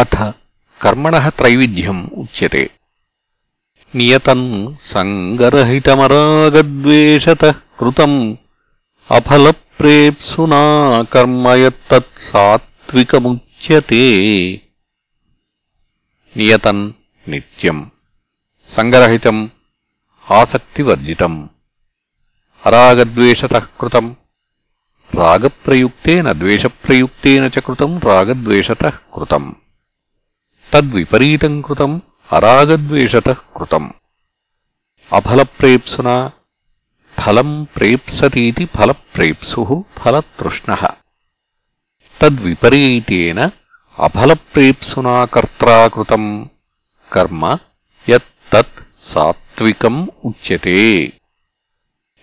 అథ కర్మణ త్రైవిధ్యం ఉచ్యతే నియతం సంగరహితమరాగద్వేషత కృతం అఫలప్రేప్సునా కర్మయత్తత్ సాత్వికముచ్యతే నియతం నిత్యం సంగరహితం ఆసక్తివర్జితం అరాగద్వేషత కృతం రాగప్రయుక్తేన ద్వేషప్రయుక్తేన చ కృతం రాగద్వేషత కృతం తద్విపరీతం కృతం అరాగద్వేషత కృతం. అఫలప్రేప్సునా ఫలం ప్రేప్సతీతి ఫలప్రేప్సు ఫలతృష్ణ. తద్విపరీతేన అఫలప్రేప్సునా కర్తృతం కర్మ యత్ సాత్వికం ఉచ్యతే.